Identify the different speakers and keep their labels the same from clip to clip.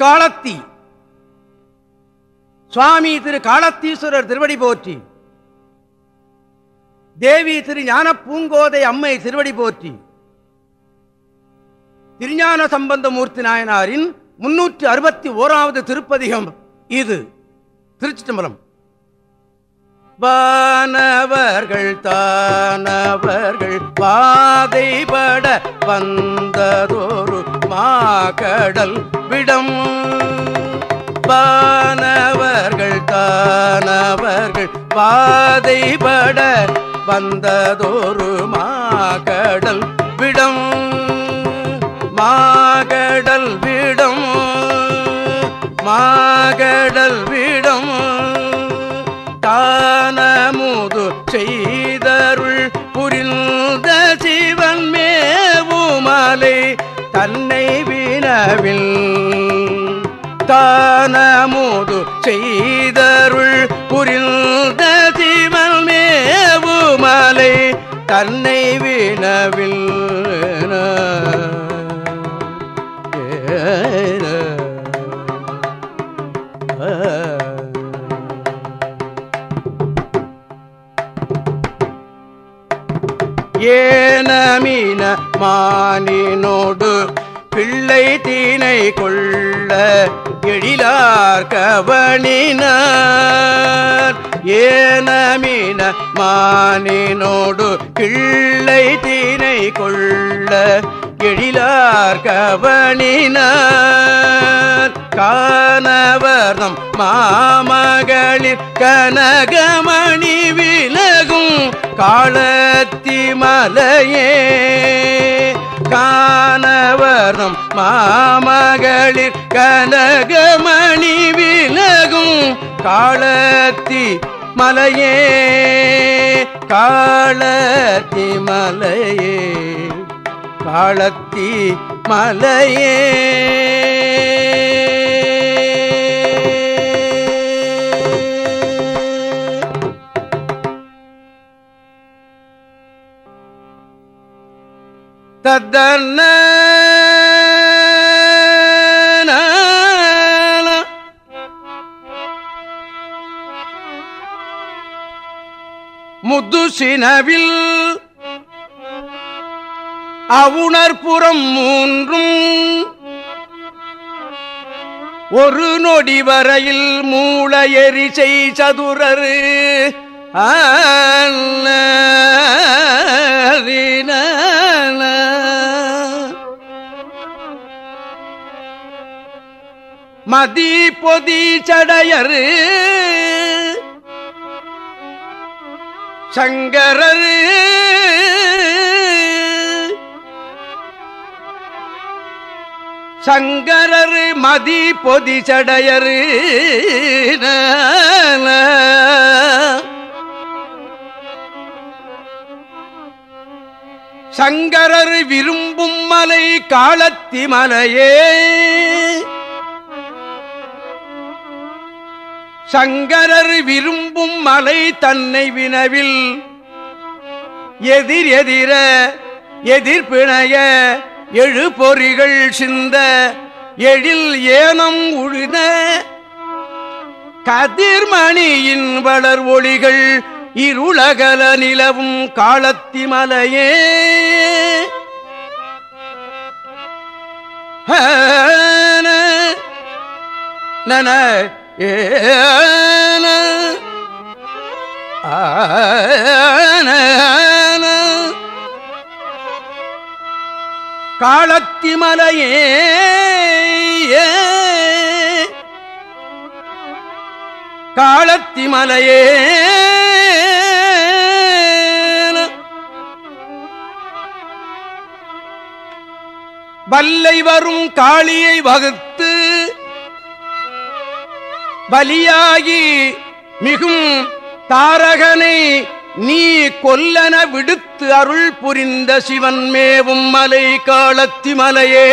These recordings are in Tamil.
Speaker 1: திருக்காலத்தி சுவாமி திரு காலத்தீஸ்வரர் திருவடி போற்றி. தேவி திரு ஞான பூங்கோதை அம்மை திருவடி போற்றி. திருஞான சம்பந்தமூர்த்தி நாயனாரின் முன்னூற்றி அறுபத்தி ஓராவது திருப்பதிகம் இது. திருச்சி தம்பரம் வானவர்கள் தானவர்கள் பாதைபட வந்ததொரு மாகடல் விடம். வானவர்கள் தானவர்கள் பாதைபட வந்ததொரு மாகடல் விடம். மாகடல் விடம். மாகடல் விடம். வினவில் தானமுது செய்தருள் புரிந்த சிவன் மேவு மேவுமலை தன்னை வினவில் ஏனமீன மானினோடு பிள்ளை தீனை கொள்ள எழிலார் கவனினார். ஏனமின மானினோடு கிள்ளை தீனை கொள்ள எழிலார் கவனினார். காணவர்தம் மாமகளிர் கனகமணி விலகும் காலத்தி மலையே காணவரும் மாமகளிர் கனகமணி விலகும் காலத்தி மலையே காலத்தி மலையே காலத்தி மலையே. தத்தன்ன முதுசினவில் அவுணர்புறம் மூன்றும் ஒரு நொடி வரையில் மூள எரிசை சதுரரு மதி பொதி சடையரு. சங்கரரு. சங்கரரு மதி பொதி சடையரு. சங்கரர் விரும்பும் மலை காலத்தி மலையே. சங்கரர் விரும்பும் மலை தன்னை வினவில். எதிர் எதிர எதிர்பிணைய எழு பொறிகள் சிந்த எழில் ஏனம் உழுத கதிர்மணியின் வளர் ஒளிகள் இருளகல நிலவும் காலத்தி மலையே நன ஏன காலத்திமலையே வல்லை வரும் காளியை வகுத்து பலியாகி மிகும் தாரகனை நீ கொல்லன விடுத்து அருள் புரிந்த சிவன் மேவும் மலை காலத்தி மலையே.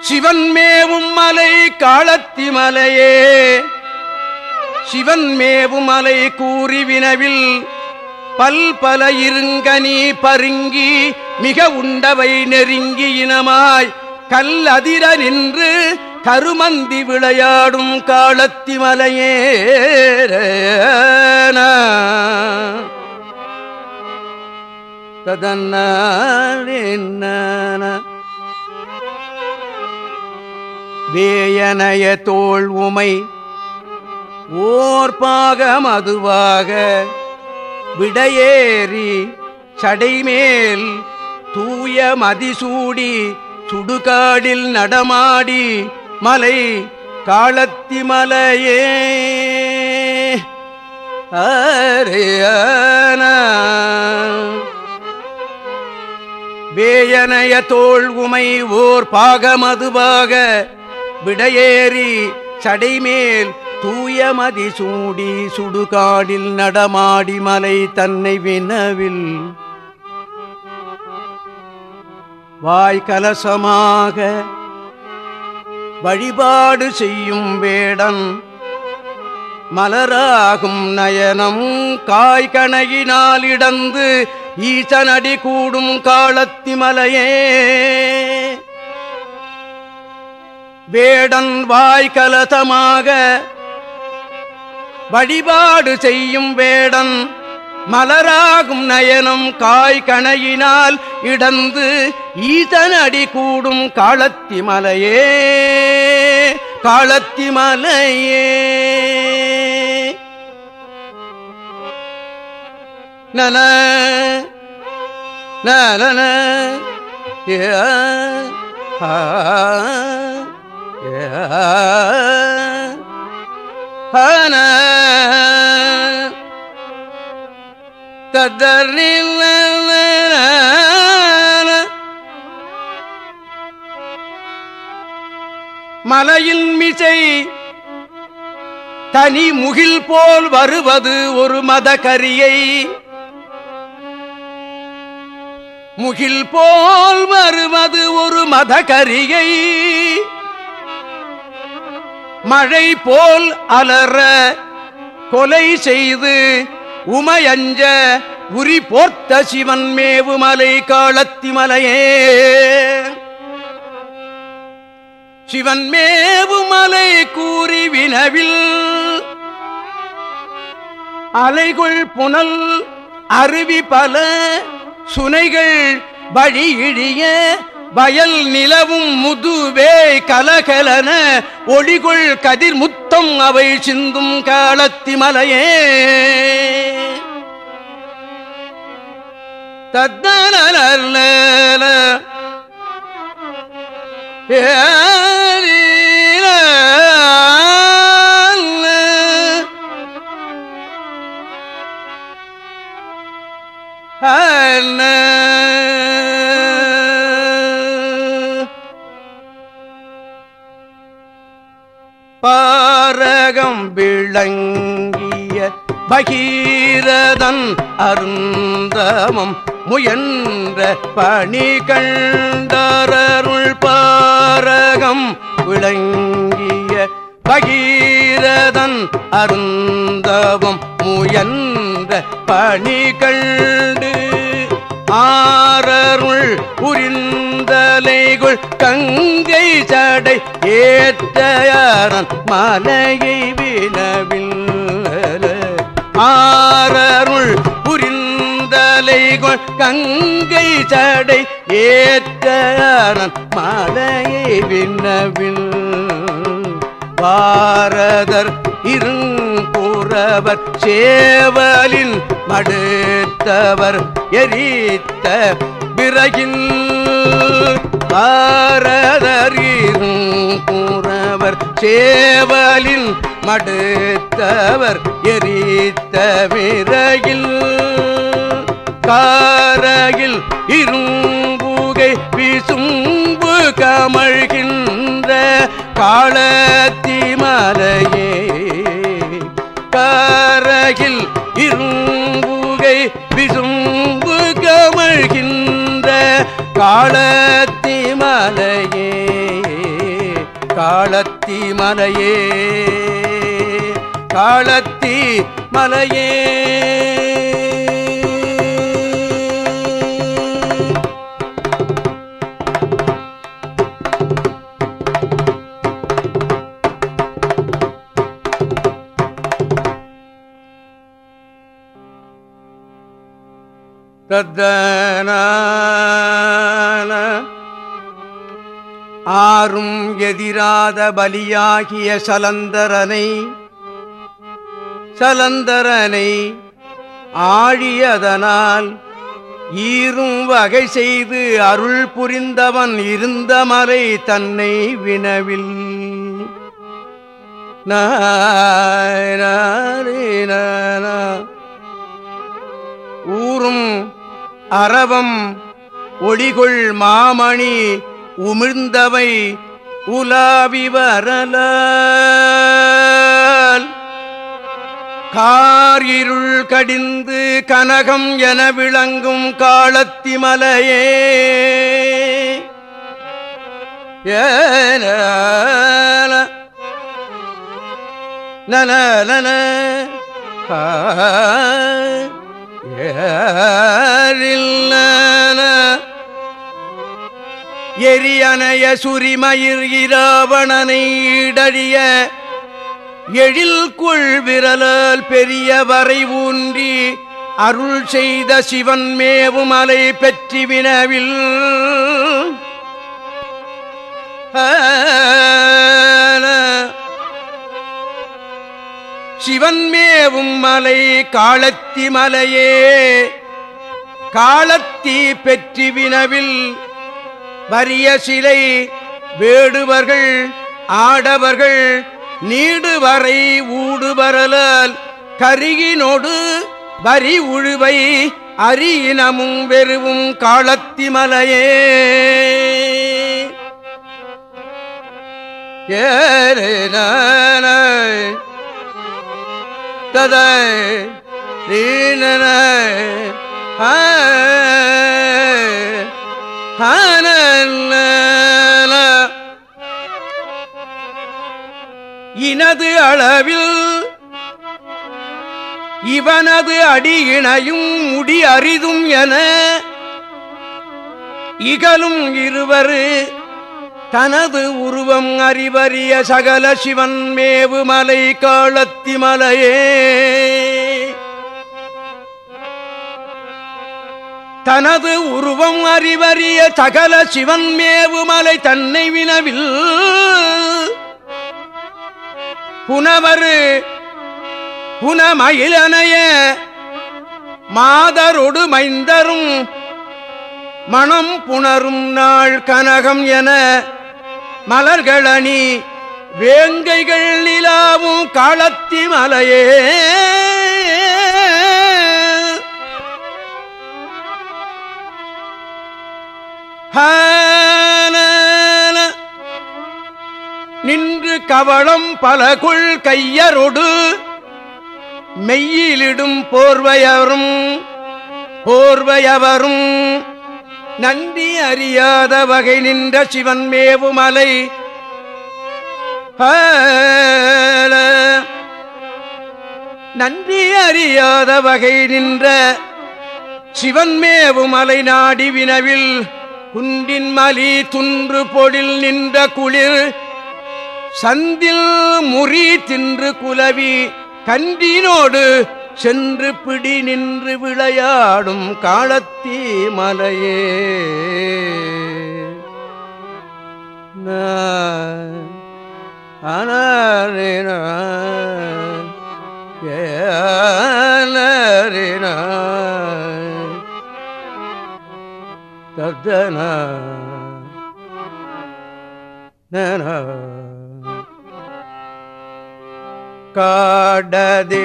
Speaker 1: சிவன் மேவும் மலை காலத்தி மலையே. சிவன் மேவும் மலை கூறி வினவில் பல் பல இருங்கனி பருங்கி மிக உண்டவை நெருங்கி இனமாய். கல் அதிர நின்று கருமந்தி விளையாடும் காலத்தி மலையே ததன்ன வேயனைய தோல் உமை ஓர் பாகம் அதுவாக விடையேறி சடைமேல் தூய மதிசூடி சுடுகாடில் நடமாடி மலை காலத்தி மலையே வேயனைய தோல் உமை ஓர் பாகமதுவாக விடையேறி சடைமேல் தூயமதி சூடி சுடுகாடில் நடமாடி மலை தன்னை வினவில். வாய்கலசமாக வழிபாடு செய்யும் வேடன் மலராகும் நயனம். காய்கணையினால் இடந்து ஈசனடி கூடும் காலத்தி மலையே வேடன் வாய்கலசமாக வழிபாடு செய்யும் வேடன் மலராகும் நயனம் காய் கணையினால் இடந்து ஈசனடி கூடும் காலத்தி மலையே காலத்தி மலையே நன நன ஏ ஹன கதறில் மலையில் மிசை தனி முகில் போல் வருவது ஒரு மத கரியை முகில் போல் வருவது ஒரு மத கரியை மழை போல் அலற கொலை செய்து உமையஞ்ச உரி போர்த்த சிவன் மேவு மலை காலத்தி மலையே சிவன் மேவு மலை கூறி வினவில் அலைகுள் புனல் அருவி பல சுனைகள் வழி இழிய வயல் நிலவும் முதுவே கலகலன ஒளிகொள் கதிர் முத்தம் அவை சிந்தும் காலத்தி மலையே தத்தன பாரகம் விளங்கிய பகீரதன் அருந்தமம் முயன்ற பணி கண்டருள் பாரகம் விளங்கிய பகீரதன் அருந்தவம் முயன்ற பணி கண்டு ஆரருள் புரிந்தலைகுள் கங்கை சடை ஏற்றயாரன் மலையை வினவில் ஆரருள் புரிந்தலைகுள் கங்கை சடை ஏற்றயாரன் மலையை வினவில் பாரதர் இருங்குறவர் சேவலின் மடு மடுத்தவர் எரித்த பிறகில் பாரதர் கூறவர் சேவலின் மடுத்தவர் எரித்த விறகில் காரகில் இரும்புகை வீசும்பு கமழ்கின்ற காலத்தி மலை காலத்தி மலையே காலத்தி மலையே காலத்தி மலையே தத்தனா ஆறும் எதிராத பலியாகிய சலந்தரனை சலந்தரனை ஆழியதனால் ஈரும் வகை செய்து அருள் புரிந்தவன் இருந்த மலை தன்னை வினவில். ஊரும் அறவம் ஒளிகொள் மாமணி உமிழ்ந்தவை உலாவி வரல காரிருள் கடிந்து கனகம் என விளங்கும் காலத்தி மலையே ஏன நன நன எரியனைய சுரிமயிர் இராவணனை இடழிய எழில் கொள் விரலால் பெரிய வரை ஊன்றி அருள் செய்த சிவன் மேவும் அலை பெற்றி வினவில். சிவன் மேவும் மலை காலத்தி மலையே காலத்தி பெற்றி வினவில். வறிய சிலை வேடுவர்கள் ஆடவர்கள் நீடுவரை ஊடுபரலால் கருகினோடு வரி உழுவை அரியினமும் வெறுவும் காலத்திமலையே. ஏன ததை ஆ இனது அளவில் இவனது அடியினையும் முடி அரிதும் என இகலும் இருவரு தனது உருவம் அறிவறிய சகல சிவன் மேவு மலை காலத்தி தனது உருவம் அறிவறிய சகல சிவன் மேவுமலை தன்னை வினவில். புனவரு புனமயிலனைய மாதரொடு மைந்தரும் மணம் புணரும் நாள் கனகம் என மலர்களணி வேங்கைகள் நிலாவும் காலத்தி மலையே நின்று கவளம் பலகுள் கையரொடு மெய்யிலிடும் போர்வையரும் போர்வையவரும் நன்றி அறியாத வகை நின்ற சிவன் மேவுமலை நன்றி அறியாத வகை நின்ற சிவன்மேவு மலை நாடி வினவில் குன்றின் மலி துன்று பொழில் நின்ற குளிர். சந்தில் முறி தின்று குலவி கன்றினோடு சென்று பிடி நின்று விளையாடும் காலத்தீ மலையே. அனரின ஏ தத்தன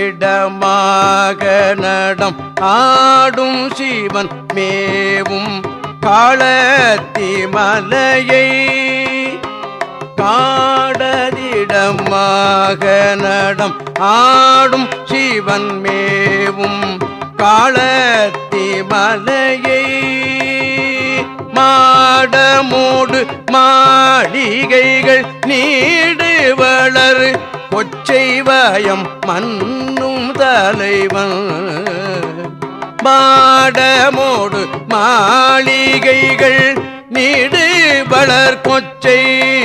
Speaker 1: காடதிடமாக நடம் ஆடும் சிவன் மேவும் காலத்தி மலையை காடதிடமாக நடம் ஆடும் சிவன் மேவும் காலத்தி மலையை மாடமூடு மாளிகைகள் நீடு வளர். கொச்சைவயம் மன்னும் தலைவன். மாடமோடு மாளிகைகள் நீடு வளர். கொச்சை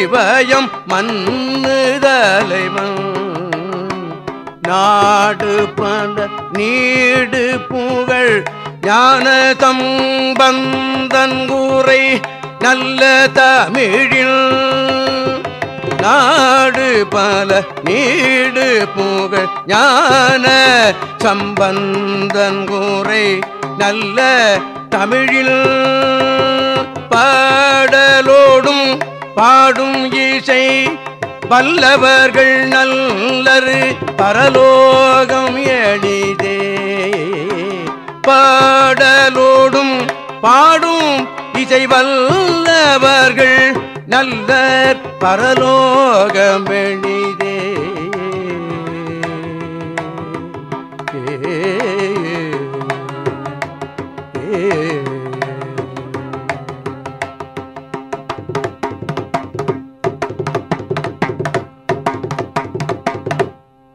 Speaker 1: வயம் மண்ணு தலைவன். நாடு பல நீடு புகழ் ஞான தம்பந்தன் நல்ல தமிழில். நாடு பல நீடு புகழ் ஞான சம்பந்தன் கூரை நல்ல தமிழில். பாடலோடும் பாடும் இசை வல்லவர்கள் நல்லரு பரலோகம் எளிதே பாடலோடும் பாடும் இசை வல்லவர்கள் நல்ல பரலோகம்